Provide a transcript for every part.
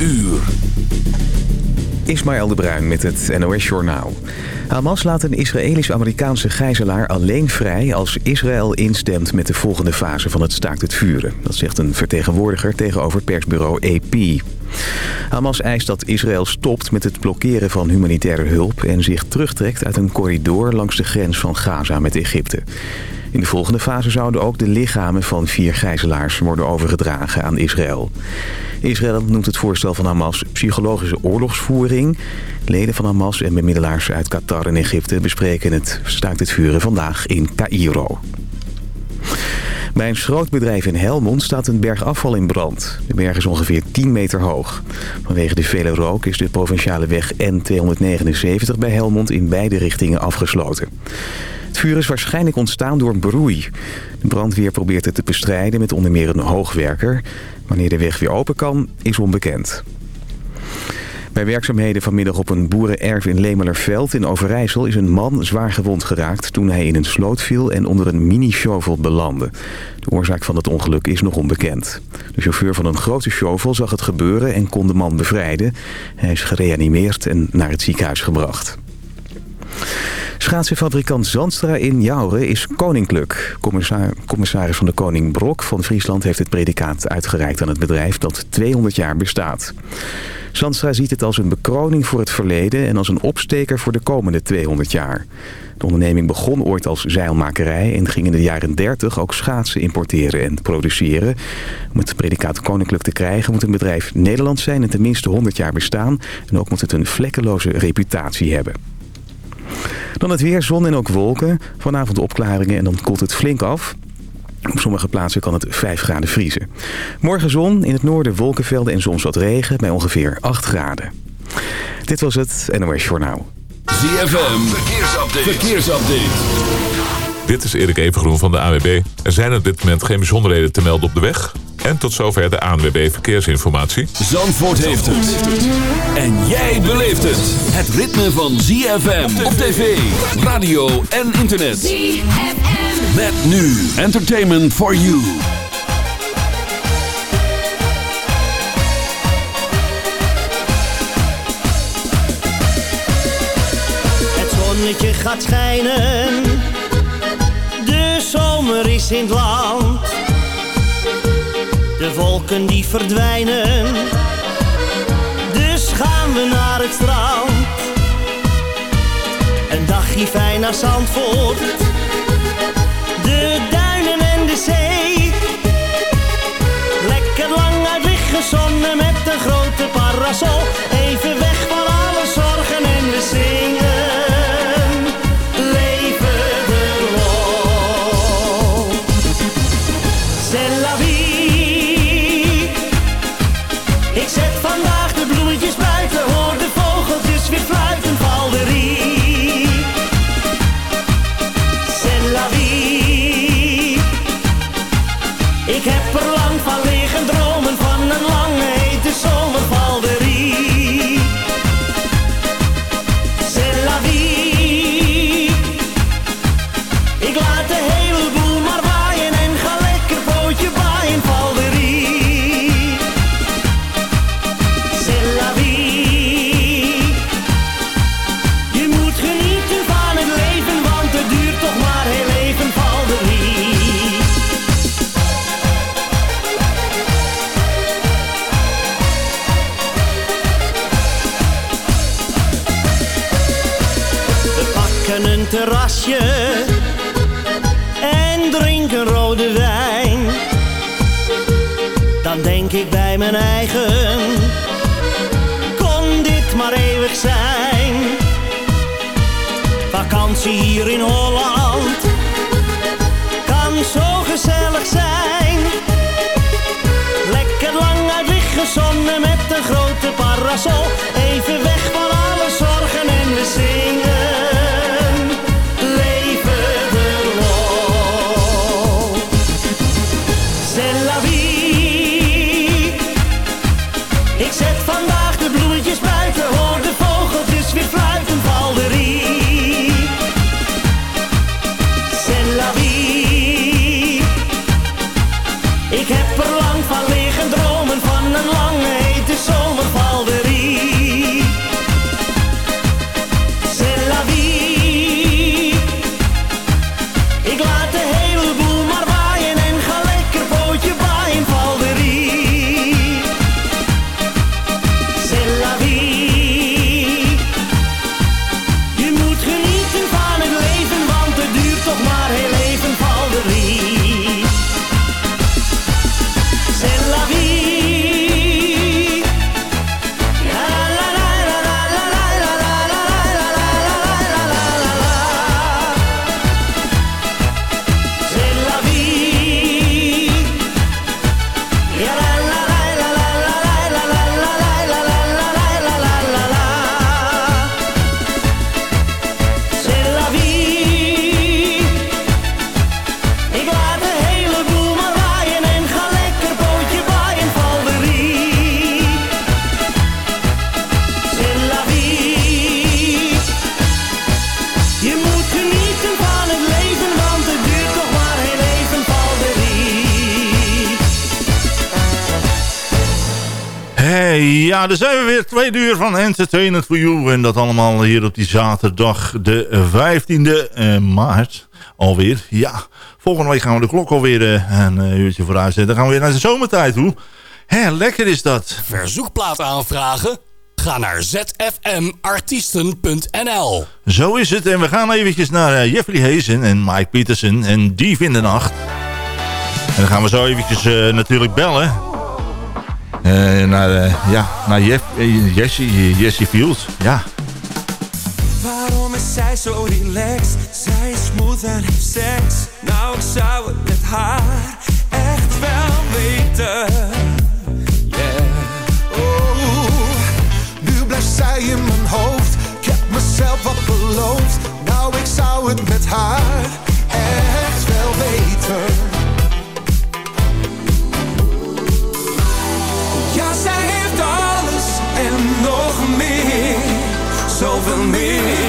uur. Ismaël de Bruin met het NOS-journaal. Hamas laat een Israëlisch-Amerikaanse gijzelaar alleen vrij... als Israël instemt met de volgende fase van het staakt het vuren. Dat zegt een vertegenwoordiger tegenover persbureau AP. Hamas eist dat Israël stopt met het blokkeren van humanitaire hulp... en zich terugtrekt uit een corridor langs de grens van Gaza met Egypte. In de volgende fase zouden ook de lichamen van vier gijzelaars worden overgedragen aan Israël. Israël noemt het voorstel van Hamas psychologische oorlogsvoering. Leden van Hamas en bemiddelaars uit Qatar en Egypte bespreken het staakt het vuren vandaag in Cairo. Bij een schrootbedrijf in Helmond staat een berg afval in brand. De berg is ongeveer 10 meter hoog. Vanwege de vele rook is de provinciale weg N279 bij Helmond in beide richtingen afgesloten. Het vuur is waarschijnlijk ontstaan door broei. De brandweer probeert het te bestrijden met onder meer een hoogwerker. Wanneer de weg weer open kan, is onbekend. Bij werkzaamheden vanmiddag op een boerenerf in Lemelerveld in Overijssel is een man zwaar gewond geraakt toen hij in een sloot viel en onder een mini-shovel belandde. De oorzaak van het ongeluk is nog onbekend. De chauffeur van een grote shovel zag het gebeuren en kon de man bevrijden. Hij is gereanimeerd en naar het ziekenhuis gebracht. Schaatsenfabrikant Zandstra in Jouren is koninklijk. Commissaris van de Koning Brok van Friesland heeft het predicaat uitgereikt aan het bedrijf dat 200 jaar bestaat. Zandstra ziet het als een bekroning voor het verleden en als een opsteker voor de komende 200 jaar. De onderneming begon ooit als zeilmakerij en ging in de jaren 30 ook schaatsen importeren en produceren. Om het predicaat koninklijk te krijgen moet een bedrijf Nederlands zijn en tenminste 100 jaar bestaan. En ook moet het een vlekkeloze reputatie hebben. Dan het weer, zon en ook wolken. Vanavond opklaringen en dan koelt het flink af. Op sommige plaatsen kan het 5 graden vriezen. Morgen zon, in het noorden wolkenvelden en soms wat regen bij ongeveer 8 graden. Dit was het NOS Journaal. ZFM, verkeersupdate. verkeersupdate. Dit is Erik Evengroen van de AWB. Er zijn op dit moment geen bijzonderheden te melden op de weg. En tot zover de ANWB Verkeersinformatie. Zandvoort heeft het. En jij beleeft het. Het ritme van ZFM op tv, radio en internet. ZFM. Met nu Entertainment for You. Het zonnetje gaat schijnen. Zomer is in het land de wolken die verdwijnen. Dus gaan we naar het strand. Een dagje fijn naar Zandvoort. De duinen en de zee. Lekker lang uit liggen zonnen met een grote parasol. Hier in Holland kan zo gezellig zijn. Lekker lang uit liggen zonnen met een grote parasol. Ja, daar zijn we weer. Twee uur van Entertainment for You. En dat allemaal hier op die zaterdag, de 15e eh, maart. Alweer, ja. Volgende week gaan we de klok alweer uh, een uurtje vooruit zetten. Dan gaan we weer naar de zomertijd toe. Hé, lekker is dat. Verzoekplaat aanvragen? Ga naar zfmartiesten.nl Zo is het. En we gaan eventjes naar Jeffrey Hazen en Mike Peterson en Dief in de Nacht. En dan gaan we zo eventjes uh, natuurlijk bellen. Uh, naar, uh, ja, naar Jeff, Jessie, Jessie Fields. Ja. Waarom is zij zo relaxed? Zij is smooth en heeft seks. Nou, ik zou het met haar echt wel weten. Yeah. Oh, nu blijft zij in mijn hoofd. Ik heb mezelf wat beloofd. Nou, ik zou het met haar echt wel weten. Zoveel meer.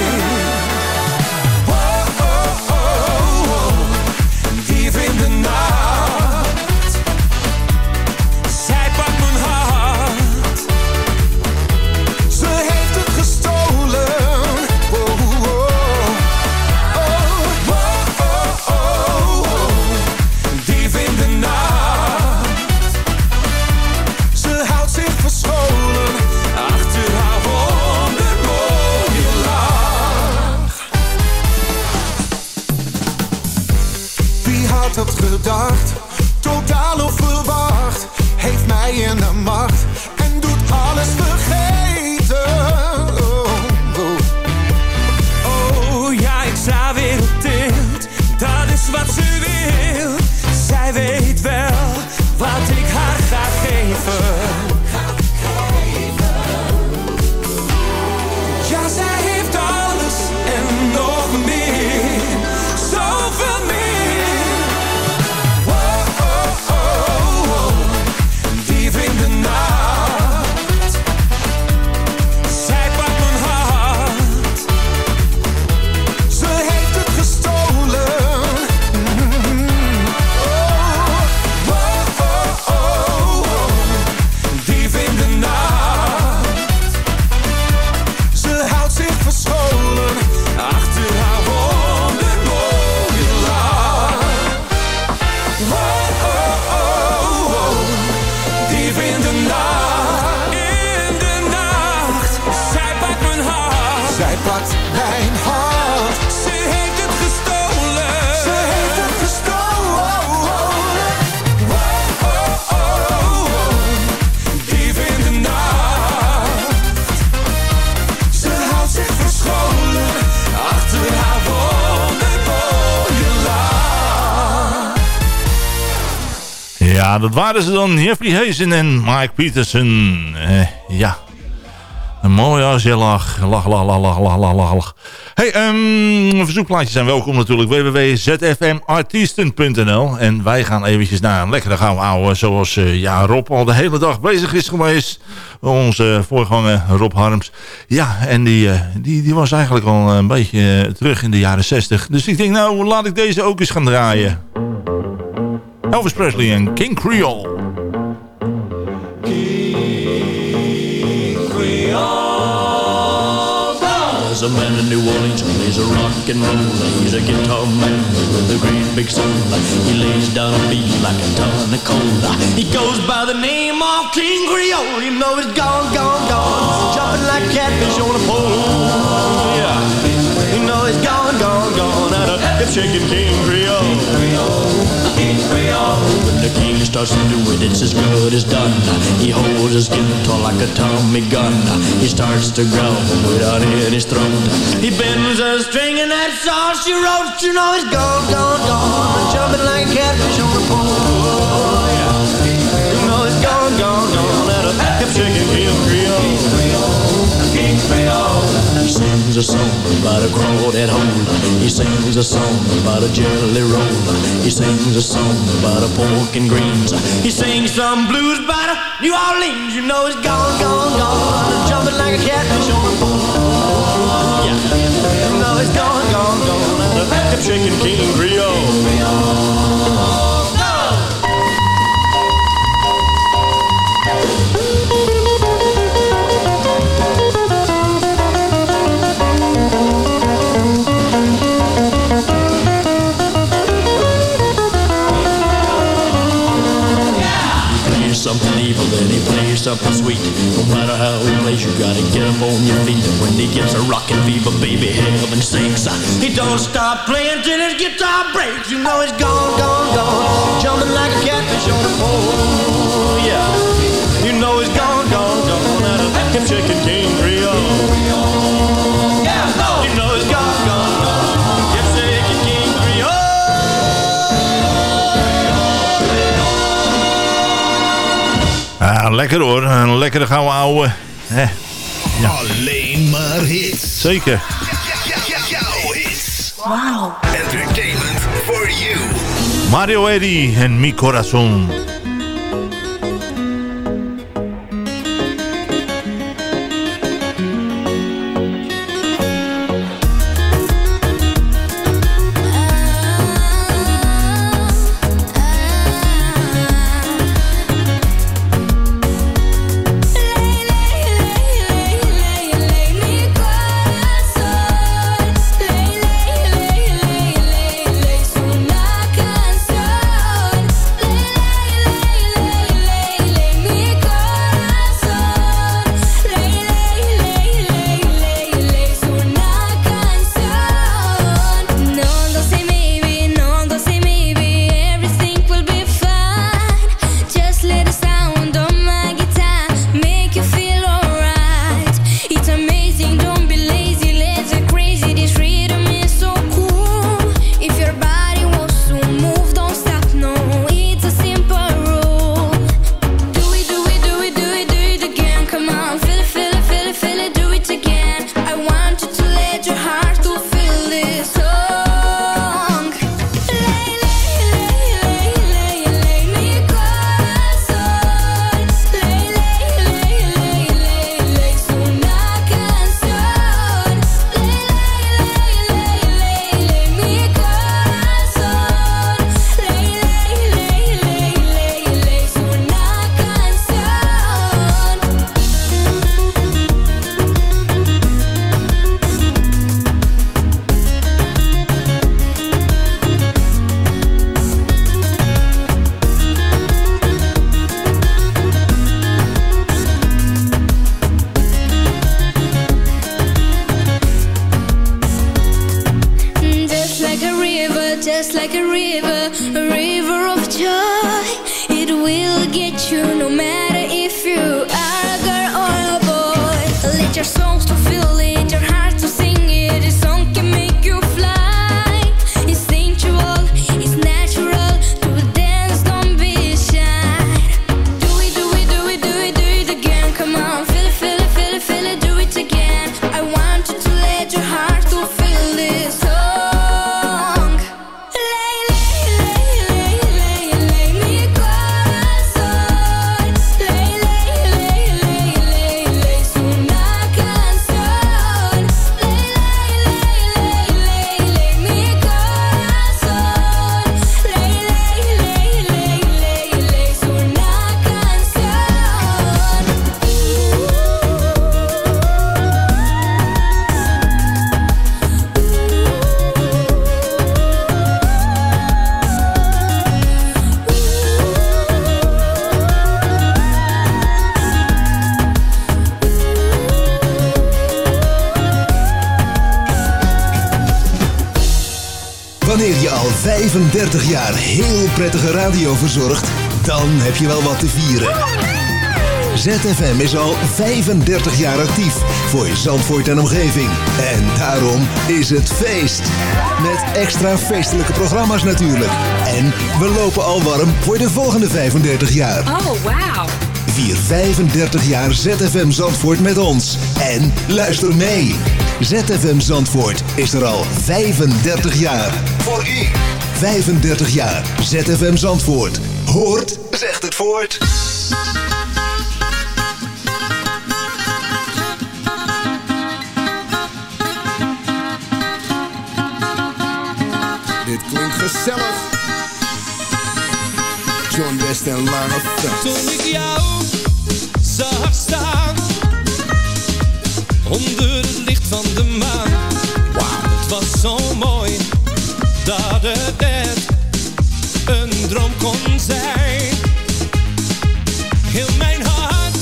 Dat waren ze dan. Jeffrey Hazen en Mike Peterson. Eh, ja. Een mooi als je lach. Lach, lach, lach, lach, lach, lach, lach. Hey, um, verzoekplaatjes zijn welkom natuurlijk. www.zfmartiesten.nl En wij gaan eventjes naar een lekkere gouden ouwe. Zoals uh, ja, Rob al de hele dag bezig is geweest. Onze voorganger Rob Harms. Ja, en die, uh, die, die was eigenlijk al een beetje terug in de jaren 60. Dus ik denk, nou, laat ik deze ook eens gaan draaien. Elvis Presley en King Creole. King Creole. There's a man in New Orleans who plays a rock and roll. He's a guitar man with a great big soul. He lays down a beat like a ton of coal. He goes by the name of King Creole. You know he's gone, gone, gone. Jumping like catfish on a pole. Yeah. You know he's gone, gone, gone. At a hip shaking King Creole. When the king starts to do it, it's as good as done. He holds his guitar like a Tommy gun. He starts to growl without his throat. He bends a string and that's all she wrote. You know he's gone, gone, gone. Jumping like a catfish on the pole. You know he's gone, gone, sings a song about a crawdad hole. He sings a song about a jelly roll. He sings a song about a pork and greens. He sings some blues about a uh, New Orleans. You know he's gone, gone, gone. Jumping like a catfish on a pole. Yeah. You know he's gone, gone, gone. The shaking King something sweet. No matter how he plays, you gotta get up on your feet. When he gets a rockin' fever, baby, heaven sakes. He don't stop playing till his guitar breaks. You know he's gone, gone, gone. Jumping like a catfish on a pole. Yeah. You know he's gone, gone, gone. Out of him shaking Ah, lekker hoor. Een lekkere gouden ouwe. Hè. Alleen maar hits. Zeker. Jouw hits. Wow. Entertainment for you. Mario Eddy en Mi Corazon. 35 jaar heel prettige radio verzorgt, dan heb je wel wat te vieren. ZFM is al 35 jaar actief voor Zandvoort en omgeving. En daarom is het feest. Met extra feestelijke programma's natuurlijk. En we lopen al warm voor de volgende 35 jaar. Oh, wauw. Vier 35 jaar ZFM Zandvoort met ons. En luister mee. ZFM Zandvoort is er al 35 jaar. Voor u. 35 jaar. ZFM Zandvoort. Hoort, zegt het voort. Dit klinkt gezellig. John West en Lange Frans. Toen ik jou zag staan onder het licht van de maan. Wauw, het was zo mooi dat het net een droom kon zijn. Heel mijn hart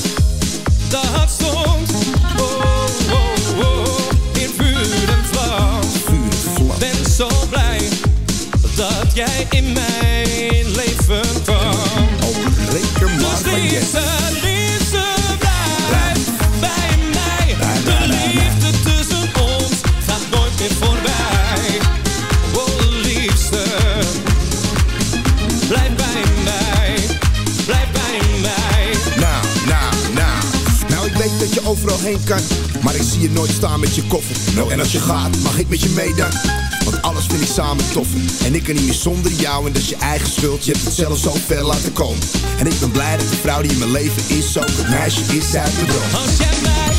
hart stond. Oh, oh, oh, in vuur en vlam. Ben zo blij dat jij in mijn leven kwam. Oh, reken maar Dus heen kan. Maar ik zie je nooit staan met je koffer. Nou, en als je gaat, mag ik met je mee? Want alles vind ik samen toffer. En ik kan niet meer zonder jou en dat is je eigen schuld. Je hebt het zelf zo ver laten komen. En ik ben blij dat de vrouw die in mijn leven is ook het meisje is uit de. Als jij mij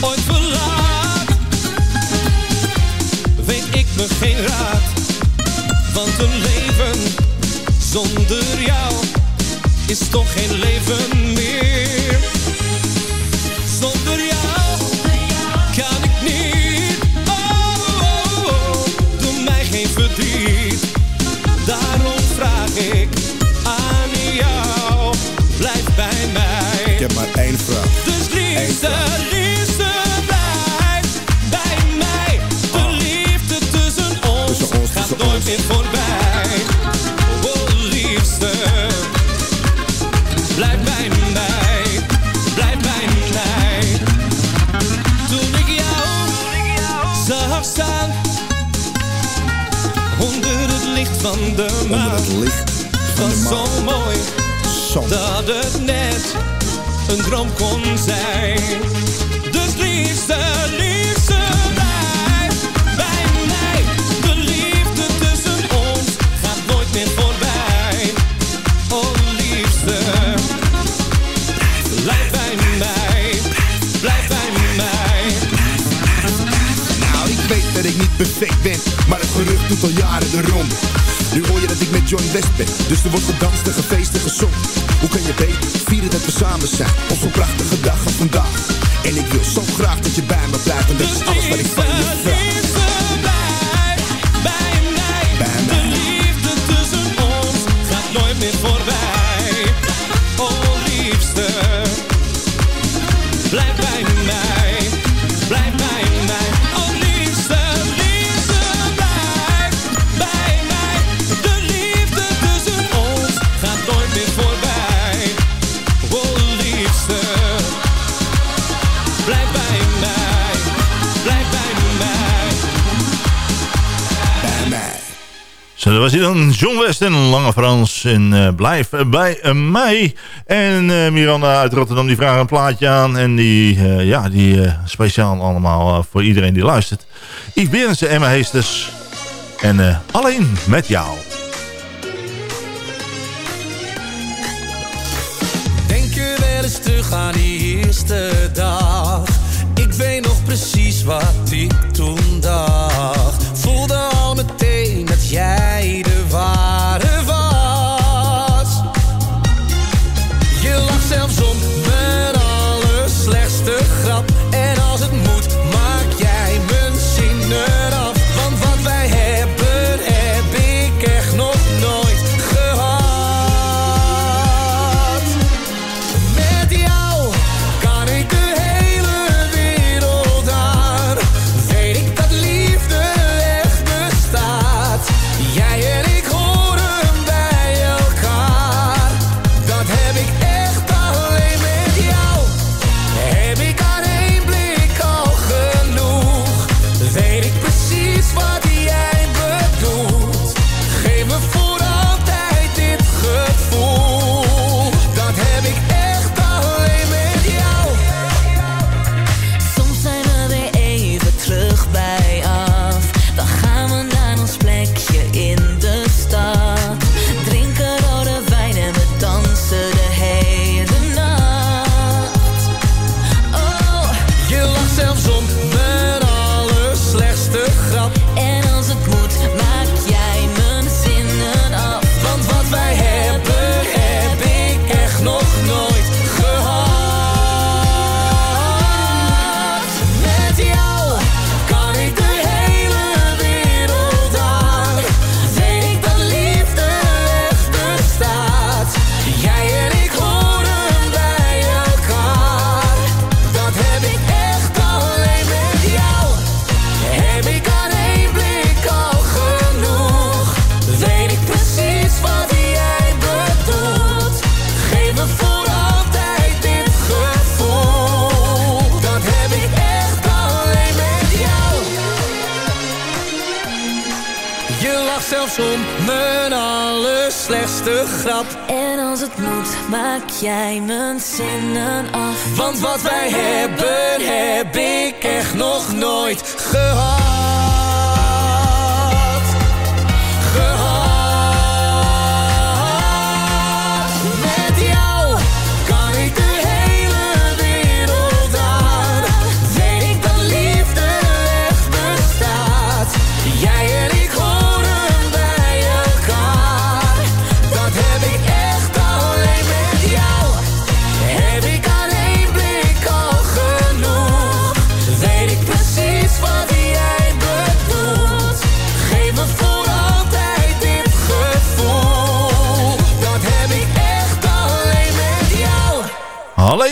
ooit verlaat, weet ik me geen raad. Want een leven zonder jou is toch geen leven meer. Verdriet. Daarom vraag ik aan jou, blijf bij mij. Ik heb maar één vrouw. Van de Onder maan. het licht van de zo mooi Zo. dat het net een droom kon zijn. Dus liefste, liefste, blijf bij mij. De liefde tussen ons gaat nooit meer voorbij. Oh liefste, blijf bij mij, blijf bij mij. Nou, ik weet dat ik niet perfect ben, maar het gerucht doet al jaren de rond. Nu hoor je dat ik met Johnny West ben, dus er wordt gedanst en gefeest en gezongen. Hoe kan je beter vieren dat we samen zijn, op zo'n prachtige dag als vandaag. En ik wil zo graag dat je bij me blijft, en dat is alles wat ik van je vraag. Dat was hij dan. John West en Lange Frans. En eh, blijf bij eh, mij. En eh, Miranda uit Rotterdam die vraagt een plaatje aan. En die, ja, die speciaal allemaal voor iedereen die luistert. Yves Berensen, Emma Heesters. En alleen met jou.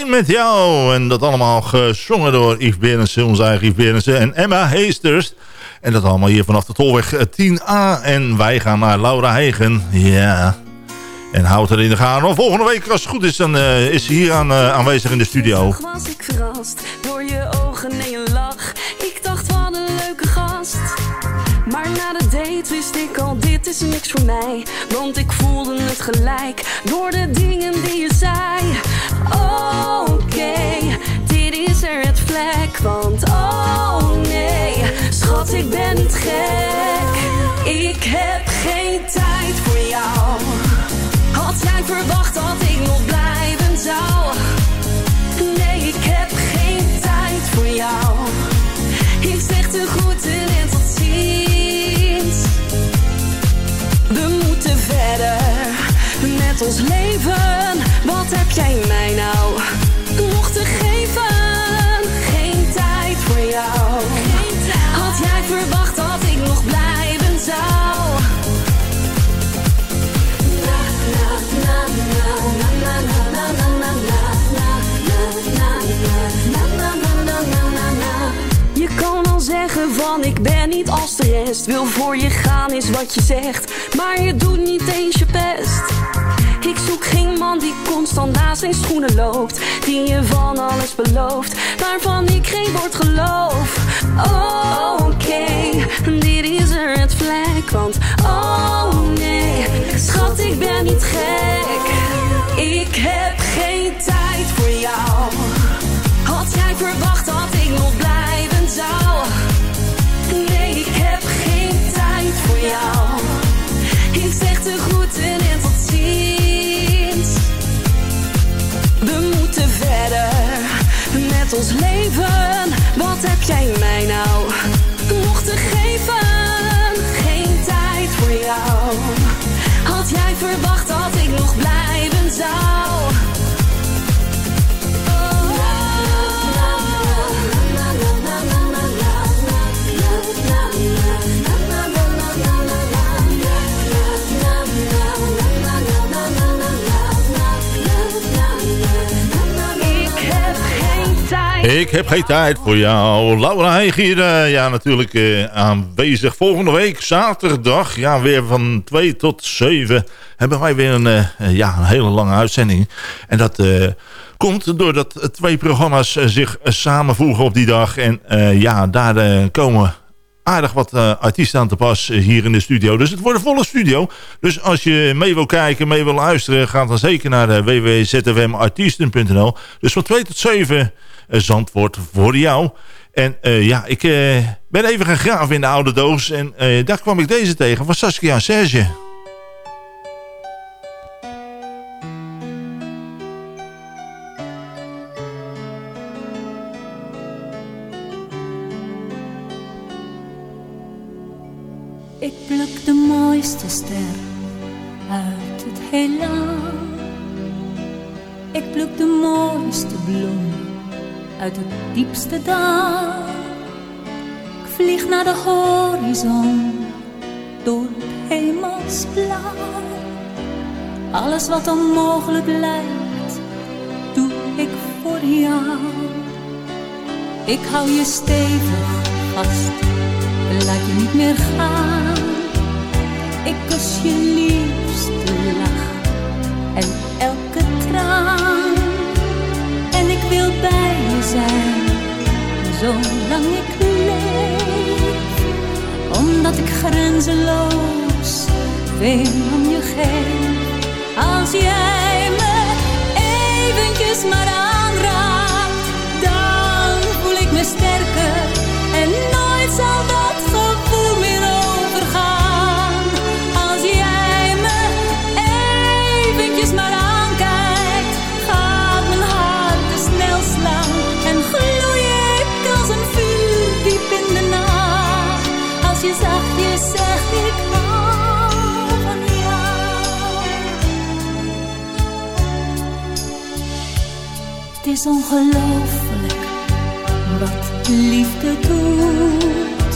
Met jou. En dat allemaal gezongen door Yves Berensen, onze eigen Yves Berensen en Emma Heesters. En dat allemaal hier vanaf de Tolweg 10A. En wij gaan naar Laura Hegen. Ja. En houdt er in de gaten. Volgende week, als het goed is, dan uh, is ze hier aan, uh, aanwezig in de studio. was ik verrast door je ogen en je lach. Ik dacht, wat een leuke gast. Maar na de wist ik al, dit is niks voor mij. Want ik voelde het gelijk door de dingen die je zei. Oké, dit is er het vlek. Want oh nee, schat, ik ben niet gek. Ik heb geen tijd voor jou. Had jij verwacht dat ik nog blijven ons leven. Wat heb jij mij nou nog te geven? Geen tijd voor jou. Had jij verwacht dat ik nog blijven zou? Je kan al zeggen van ik ben niet als de rest Wil voor je gaan is wat je zegt Maar je doet niet eens je best ik zoek geen man die constant naast zijn schoenen loopt Die je van alles belooft Waarvan ik geen woord geloof. Oh oké, dit is er het vlek Want oh nee, Wat heb jij mij nou Ik heb geen tijd voor jou. Laura uh, ja, natuurlijk uh, aanwezig. Volgende week, zaterdag, ja, weer van 2 tot 7... hebben wij weer een, uh, ja, een hele lange uitzending. En dat komt doordat twee programma's zich samenvoegen op die dag. En ja, daar komen aardig wat artiesten aan te pas hier in de studio. Dus het wordt een volle studio. Dus als je mee wil kijken, mee wil luisteren... ga dan zeker naar www.zfmartiesten.nl. Dus van 2 tot 7... Zandvoort voor jou. En uh, ja, ik uh, ben even gaan graven in de oude doos. En daar kwam ik deze tegen van Saskia Serge. Ik pluk de mooiste ster uit het heelal. Ik pluk de mooiste bloem uit het diepste dal. Ik vlieg naar de horizon door het hemelsblauw. Alles wat onmogelijk lijkt, doe ik voor jou. Ik hou je stevig vast, laat je niet meer gaan. Ik kus je liefste zijn, zolang ik leef. Omdat ik grenzeloos zoveel om je geeft. Als jij me eventjes maar aanraakt, is ongelooflijk wat liefde doet.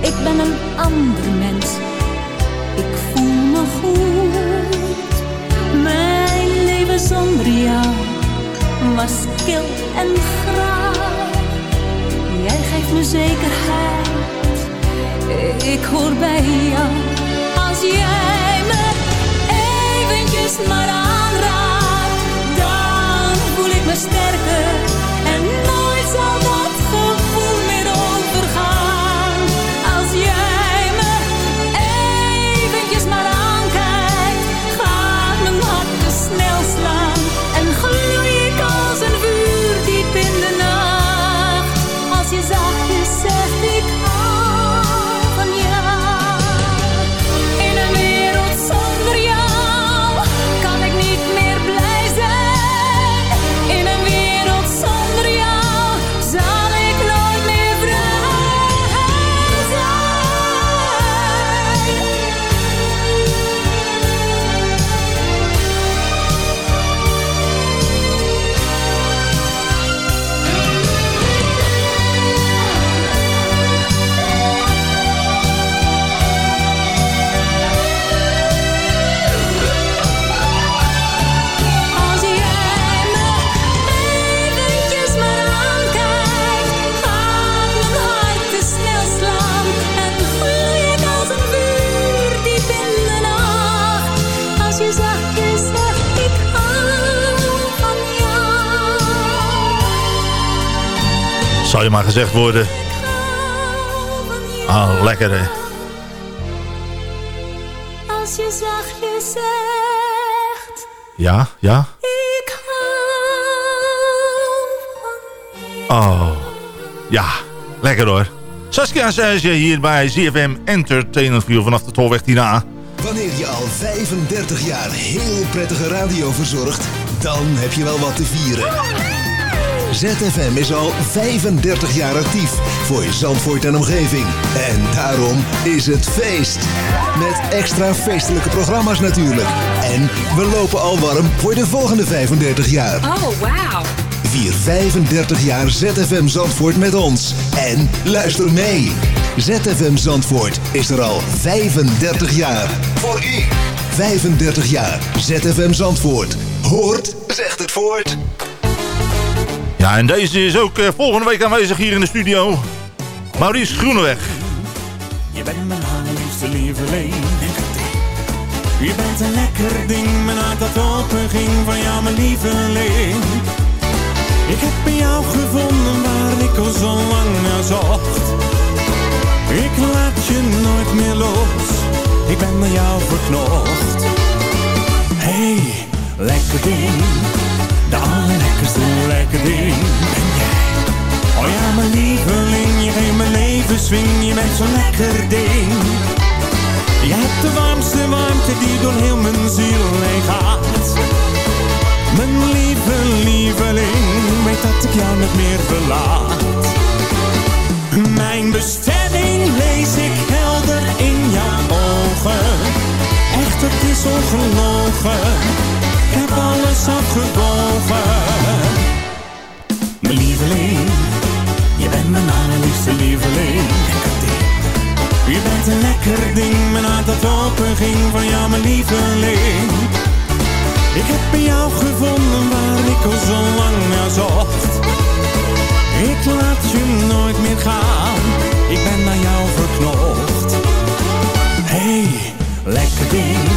Ik ben een ander mens, ik voel me goed. Mijn leven zonder jou was kil en graag. Jij geeft me zekerheid, ik hoor bij jou. Als jij me eventjes maar aanraakt, sterker je maar gezegd worden. Ah, lekker hè. Als je zachtjes zegt Ja, ja. ik Oh, ja. Lekker hoor. Saskia Serge hier bij ZFM Entertainment View vanaf de Tolweg Tina. Wanneer je al 35 jaar heel prettige radio verzorgt, dan heb je wel wat te vieren. ZFM is al 35 jaar actief voor je Zandvoort en omgeving. En daarom is het feest. Met extra feestelijke programma's natuurlijk. En we lopen al warm voor de volgende 35 jaar. Oh, wauw. Vier 35 jaar ZFM Zandvoort met ons. En luister mee. ZFM Zandvoort is er al 35 jaar. Voor u. 35 jaar ZFM Zandvoort. Hoort, zegt het voort. Ja, en deze is ook eh, volgende week aanwezig hier in de studio. Maurice Groeneweg. Je bent mijn allerliefste lieveling. Je bent een lekker ding, mijn hart dat open ging van jou, mijn lieveling. Ik heb in jou gevonden waar ik al zo lang naar zocht. Ik laat je nooit meer los, ik ben naar jou verknocht. Hey, lekker ding, de allerlekkerste lekker ding ben jij. Oh ja, mijn lieveling, je geeft mijn leven swing, je bent zo'n lekker ding. Je hebt de warmste warmte die door heel mijn ziel heen gaat. Mijn lieve lieveling, weet dat ik jou niet meer verlaat. Mijn bestemming lees ik helder in jouw ogen. Echt, het is ongelogen. Ik heb alles afgewogen. Je bent mijn allerliefste lieveling. Je bent een lekker ding, mijn hart dat open ging van jou, mijn lieveling. Ik heb in jou gevonden waar ik al zo lang naar zocht. Ik laat je nooit meer gaan, ik ben naar jou verknocht. Hey, lekker ding,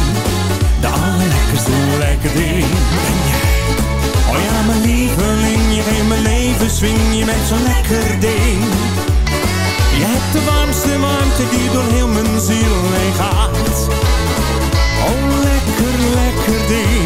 de allerlekkerste lekker ding leven swing, je bent zo'n lekker ding. Je hebt de warmste warmte die door heel mijn ziel heen gaat. Oh, lekker, lekker ding.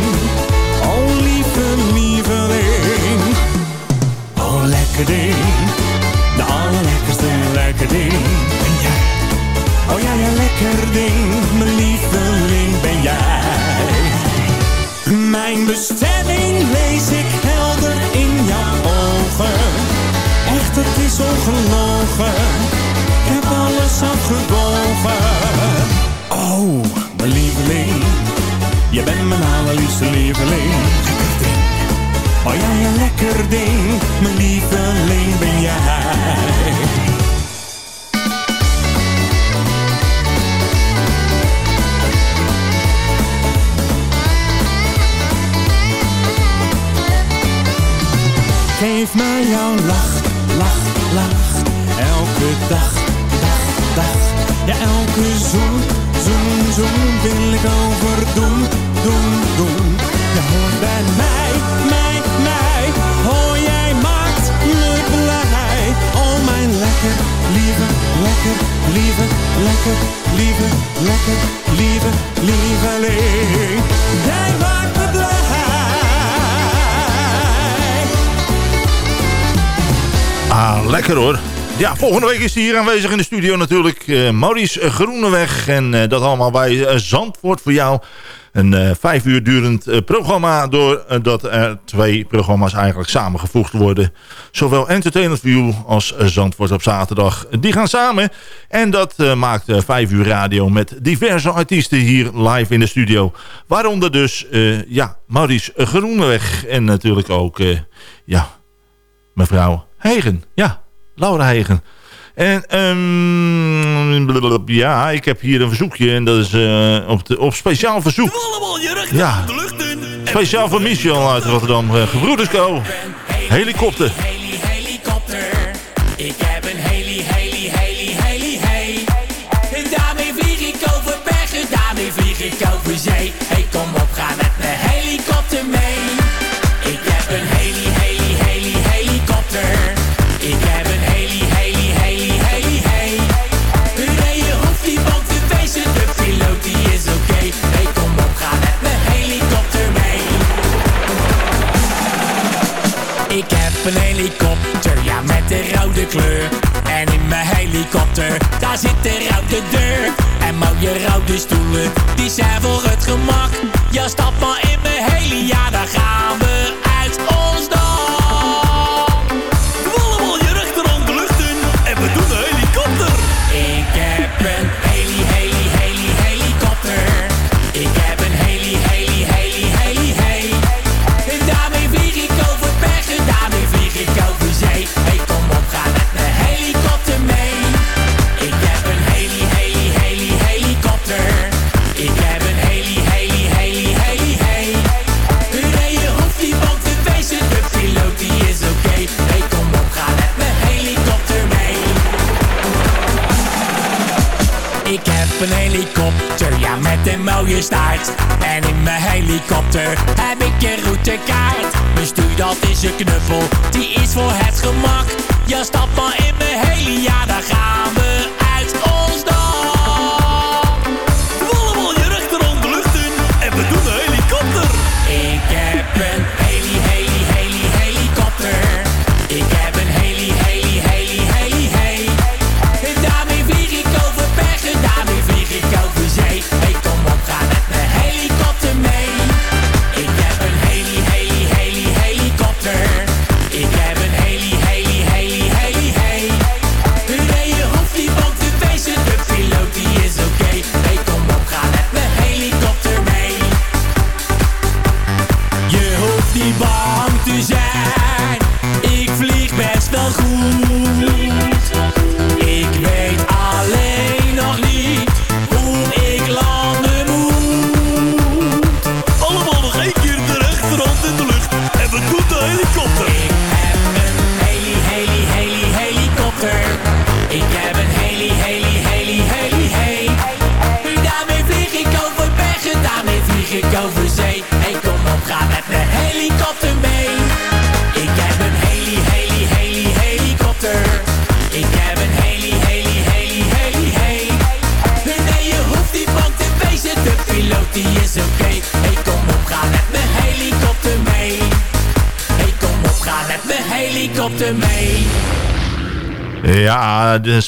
Ik heb alles afgewogen. Oh, mijn lieveling. Je bent mijn allerliefste lieveling. Oh ja, ja, lekker ding. Mijn lieveling ben jij. Geef mij jouw lach, dag, dag, dag. Ja, elke zoen, zoen, zoen wil ik overdoen, doen, doen. Je hoort bij mij, mij, mij. Hoor jij maakt me blij. Oh mijn lekker, lieve, lekker, lieve, lekker, lieve, lekker, lieve, lieveling. Jij maakt me blij. Ah, lekker hoor. Ja, volgende week is hij hier aanwezig in de studio natuurlijk. eh Maurice Groeneweg. En eh, dat allemaal bij eh, Zandvoort voor jou. Een eh, vijf uur durend programma. Doordat er twee programma's eigenlijk samengevoegd worden. Zowel Entertainment View als Zandvoort op zaterdag. Die gaan samen. En dat maakt vijf uur radio met diverse artiesten hier live in de studio. Waaronder dus, ja, Maurice Groeneweg. En natuurlijk ook, ja, mevrouw Hegen. Ja, Laura Hegen. En ehm, blablabla, ja, ik heb hier een verzoekje. En dat is eh, op, de, op speciaal verzoek. Ja, speciaal voor Michel uit Rotterdam. Uh, Gebroedersco. Helikopter. Ik heb een heli, heli, heli, heli, hey. En daarmee vlieg ik over bergen, daarmee vlieg ik over zee. Een helikopter, ja met een rode kleur. En in mijn helikopter, daar zit een rode deur. En mooie rode stoelen, die zijn voor het gemak. Ja, stap maar in mijn heli, ja dan gaan we helikopter, ja met een mooie staart. En in mijn helikopter heb ik een routekaart. Mijn stuur dat is een knuffel, die is voor het gemak. Ja stap maar in mijn heli, ja daar gaan we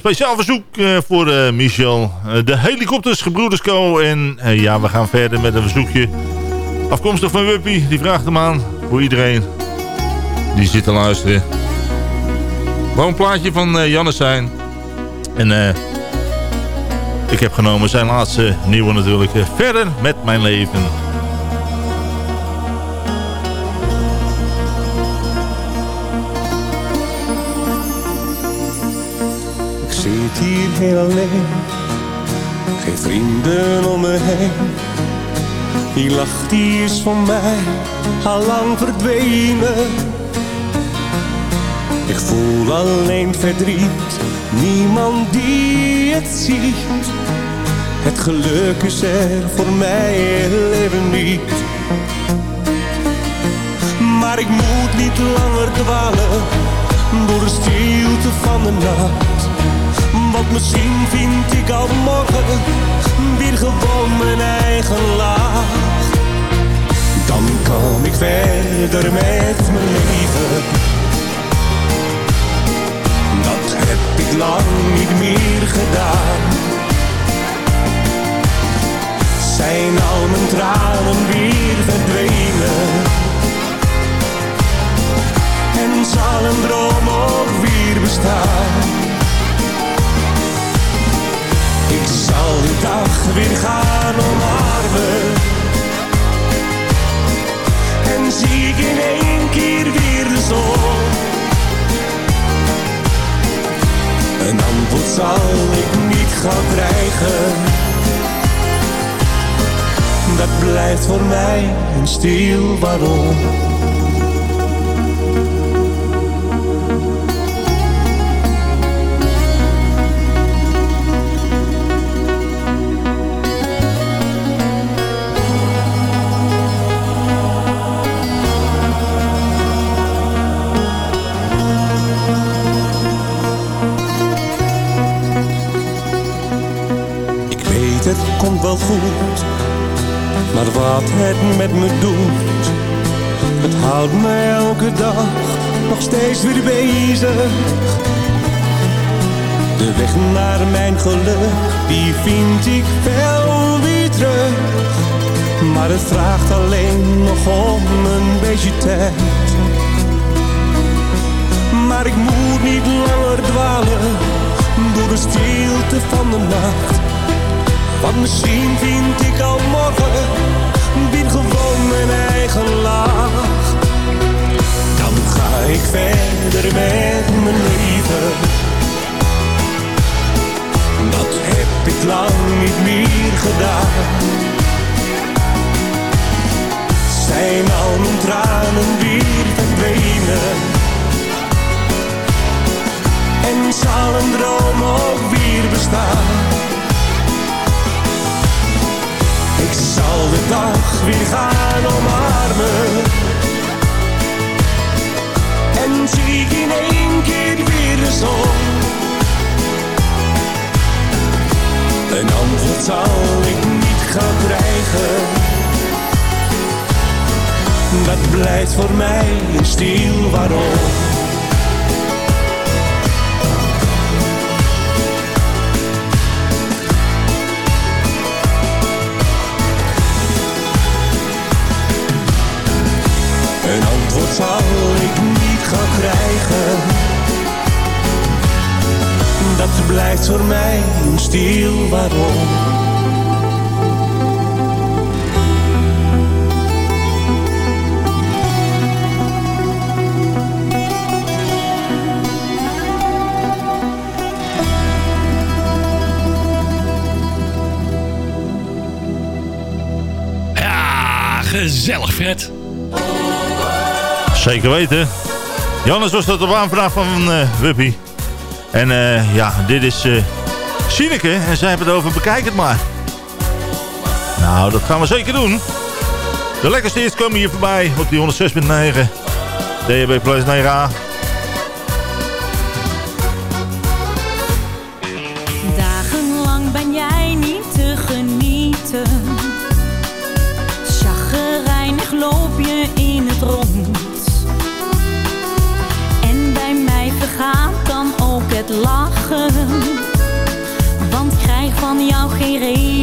speciaal verzoek uh, voor uh, Michel. Uh, de helikopters, gebroeders Co. En ja, we gaan verder met een verzoekje. Afkomstig van Wuppie, die vraagt hem aan. Voor iedereen die zit te luisteren. Wou een plaatje van Jannes zijn. En ik heb genomen zijn laatste nieuwe natuurlijk. verder met mijn leven. Zit hier heel alleen, geen vrienden om me heen. Die lach die is van mij al lang verdwenen. Ik voel alleen verdriet, niemand die het ziet. Het geluk is er voor mij leven niet. Maar ik moet niet langer dwalen door de stilte van de nacht want misschien vind ik al morgen weer gewoon mijn eigen laag. Dan kan ik verder met mijn leven. Dat heb ik lang niet meer gedaan. Zijn al mijn tranen weer verdwenen? En zal een droom ook weer bestaan? Zal dag weer gaan omarmen. En zie ik in één keer weer de zon. Een antwoord zal ik niet gaan krijgen. Dat blijft voor mij een stil waarom. Maar wat het met me doet, het houdt me elke dag nog steeds weer bezig. De weg naar mijn geluk, die vind ik wel weer terug. Maar het vraagt alleen nog om een beetje tijd. Maar ik moet niet langer dwalen door de stilte van de nacht want misschien vind ik al morgen weer gewoon mijn eigen laag. Dan ga ik verder met mijn leven. Dat heb ik lang niet meer gedaan. Zijn al mijn tranen weer verdwenen? En zal een droom ook weer bestaan? Zal de dag weer gaan omarmen. En zie ik in één keer weer de zon. Een antwoord zal ik niet gaan krijgen. Dat blijft voor mij een stil waarom. Zal ik niet gaan krijgen. Dat blijft voor mij een stil waarom. Gezellig vet. Zeker weten. Jannes was dat op aanvraag van uh, Wuppie. En uh, ja, dit is uh, Sineke. En zij hebben het over bekijk het maar. Nou, dat gaan we zeker doen. De lekkerste hits komen hier voorbij op die 106.9. DHB Plus 9A. geen reden.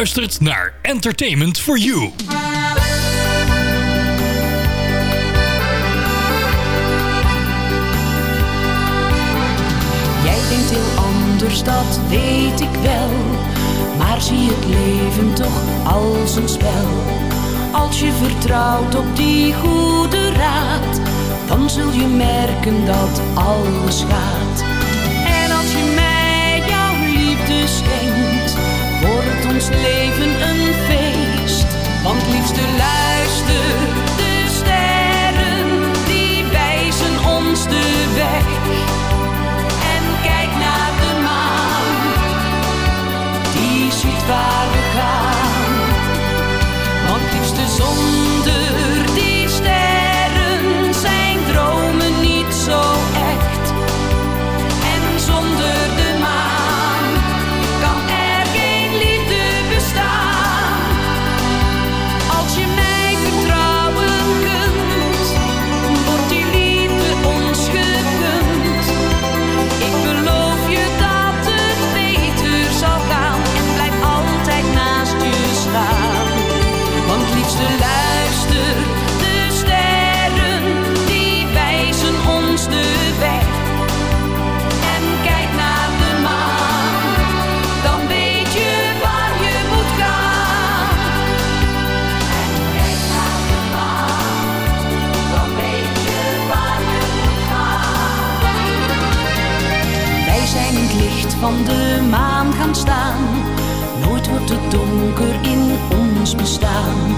luistert naar Entertainment for You. Jij denkt heel anders, dat weet ik wel. Maar zie het leven toch als een spel. Als je vertrouwt op die goede raad, dan zul je merken dat alles gaat leven een feest. Want liefste luister, de sterren die wijzen ons de weg. En kijk naar de maan, die ziet waar we gaan. Want liefste zon. van de maan gaan staan. Nooit wordt het donker in ons bestaan.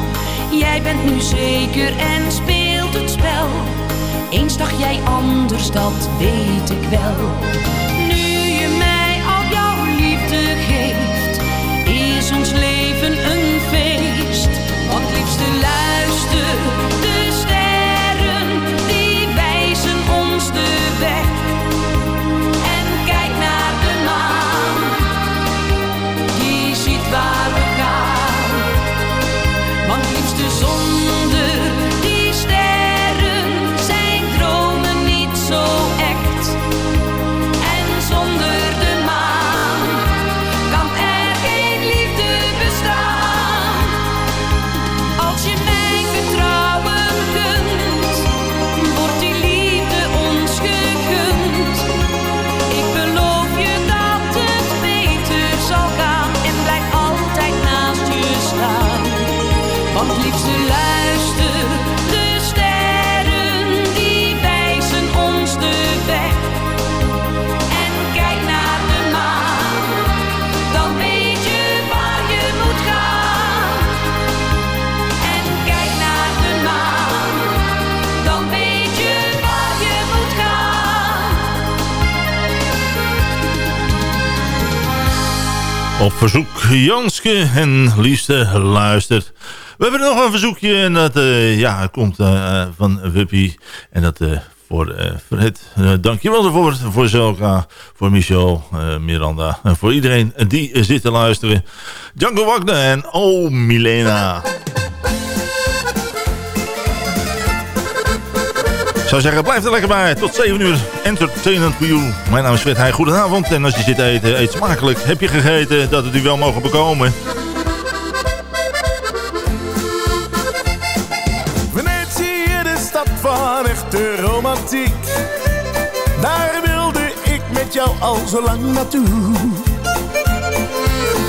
Jij bent nu zeker en speelt het spel. Eens dacht jij anders, dat weet ik wel. op verzoek Janske. En liefste luistert. We hebben nog een verzoekje en dat eh, ja, komt eh, van Wuppy. En dat eh, voor Fred. dankjewel ervoor. Voor Zelka, voor Michel, Miranda. En voor iedereen die zit te luisteren. Django Wagner en Oh Milena. zou zeggen, blijf er lekker bij. Tot 7 uur. Entertainment for you. Mijn naam is Fred Heij. Goedenavond. En als je zit eten, eet smakelijk. Heb je gegeten dat het u wel mogen bekomen? zie je de stad van echte romantiek. Daar wilde ik met jou al zo lang naartoe.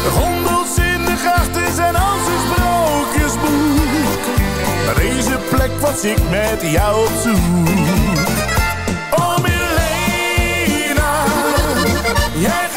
Gondels in de grachten zijn al Wat was ik met jou op zoek. Oh Milena, jij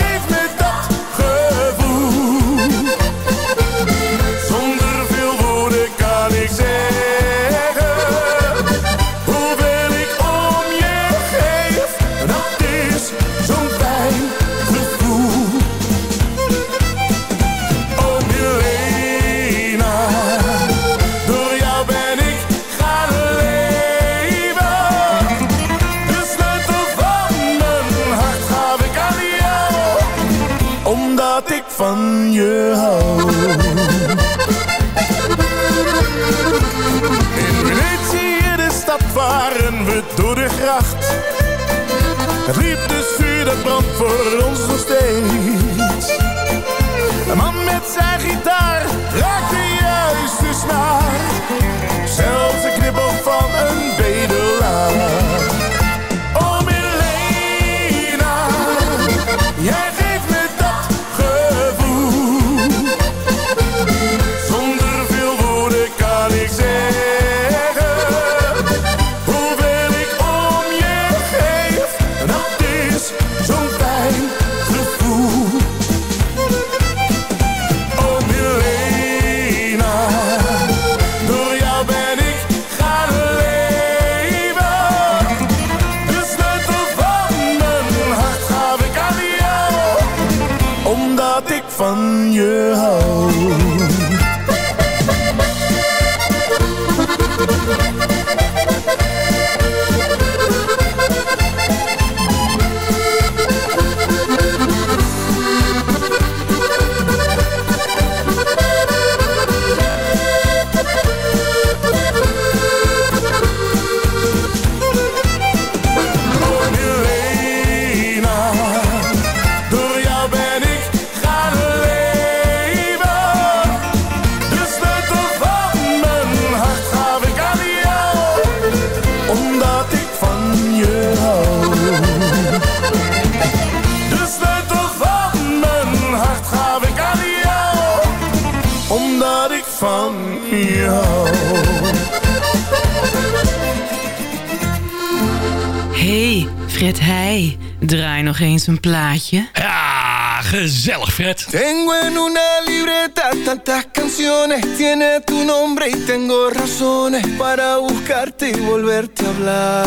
Draai nog eens een plaatje. Ja, gezellig Fred. Tengo en una libreta tantas canciones. Tiene tu nombre y tengo razones para buscarte y volverte a hablar.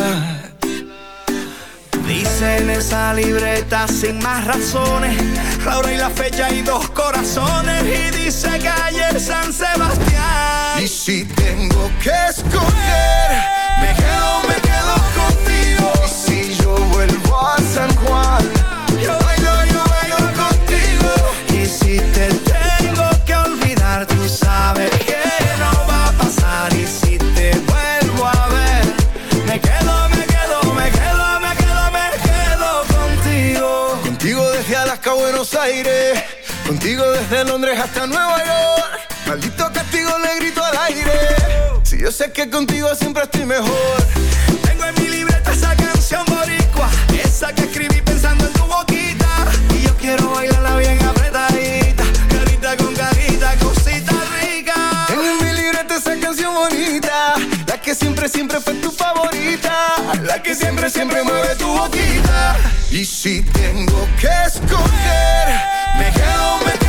Dice en esa libreta sin más razones La hora y la fecha y dos corazones Y dice calle San Sebastián Y si tengo que escoger Buenos contigo desde Londres hasta Nueva York. Maldito castigo le grito al aire. Si yo sé que contigo siempre estoy mejor. Tengo en mi libreta esa canción boricua, esa que escribí pensando en tu boquita. Y yo quiero bailarla la que siempre, siempre fue tu favorita, la que siempre, siempre mueve tu boquita. Y si tengo que escoger, me quedo, me quedo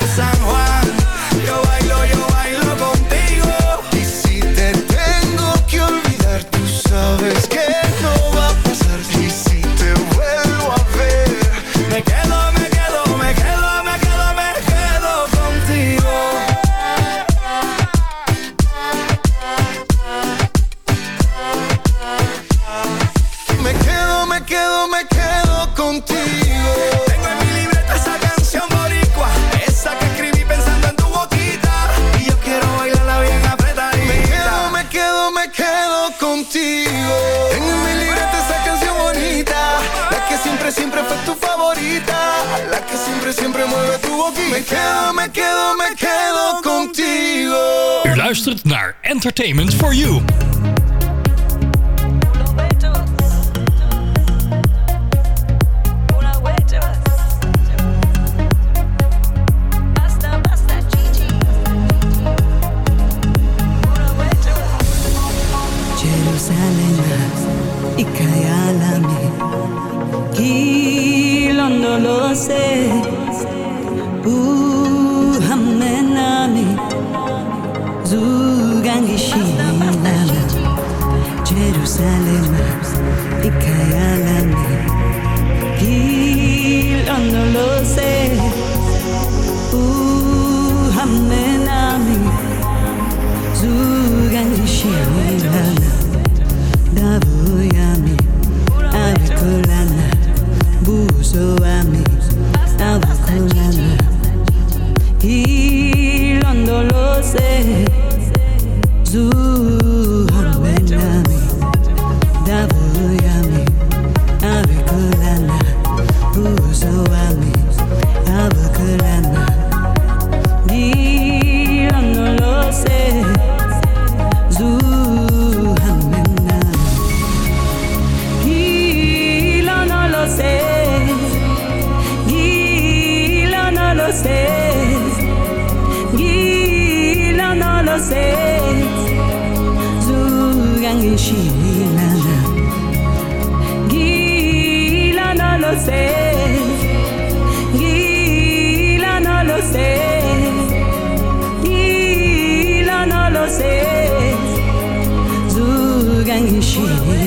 Me quedo, me quedo, me quedo contigo. U luistert naar Entertainment for You. Sé, Gila no lo sé, Gila no lo sé, Zugangishilana.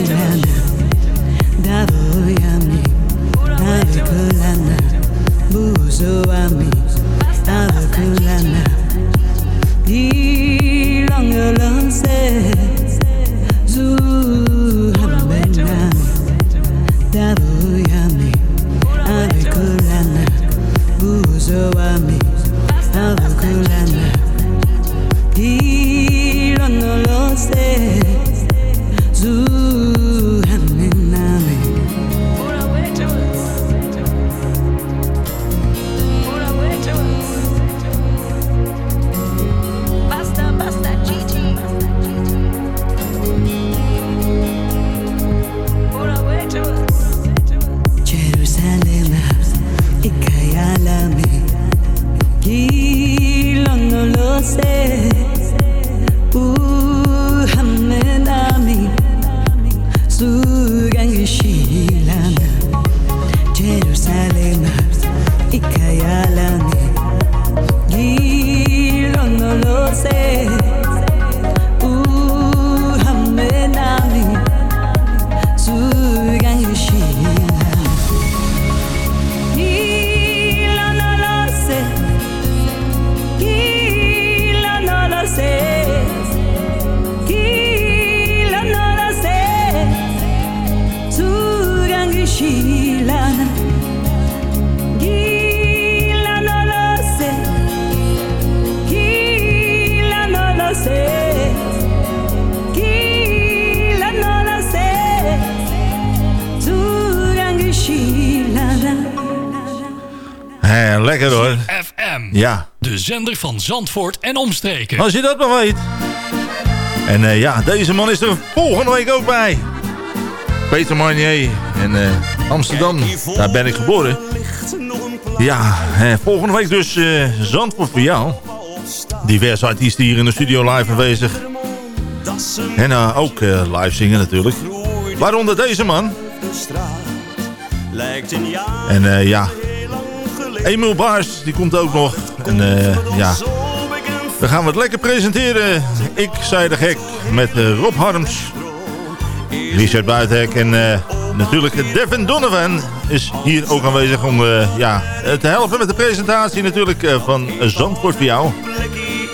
Lekker hoor. FM. Ja. De zender van Zandvoort en omstreken. Als je dat maar weet. En eh, ja, deze man is er volgende week ook bij. Peter Marnier in eh, Amsterdam. Daar ben ik geboren. Ja, eh, volgende week dus eh, Zandvoort voor jou. Diverse artiesten hier in de studio live aanwezig. En eh, ook eh, live zingen natuurlijk. Waaronder deze man. En eh, ja, Emil Baars, die komt ook nog. En eh, ja, dan gaan we het lekker presenteren. Ik zei de gek met eh, Rob Harms, Richard Buitenhek en eh, natuurlijk Devin Donovan is hier ook aanwezig om ja, te helpen met de presentatie natuurlijk van Zandvoort voor jou.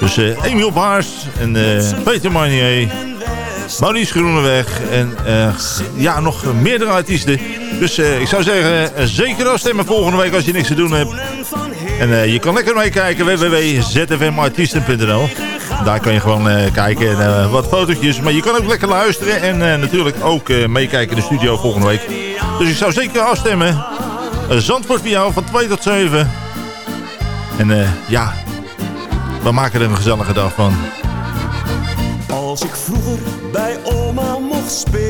Dus Emiel Baars en Peter Marnier, Maurice Groeneweg en ja, nog meerdere artiesten. Dus eh, ik zou zeggen, eh, zeker afstemmen volgende week als je niks te doen hebt. En eh, je kan lekker meekijken, www.zfmartiesten.nl. Daar kan je gewoon kijken en wat fotootjes. Maar je kan ook lekker luisteren en natuurlijk ook meekijken in de studio volgende week. Dus ik zou zeker afstemmen. Zandvoort voor jou van 2 tot 7. En ja, we maken er een gezellige dag van. Als ik vroeger bij oma mocht spelen.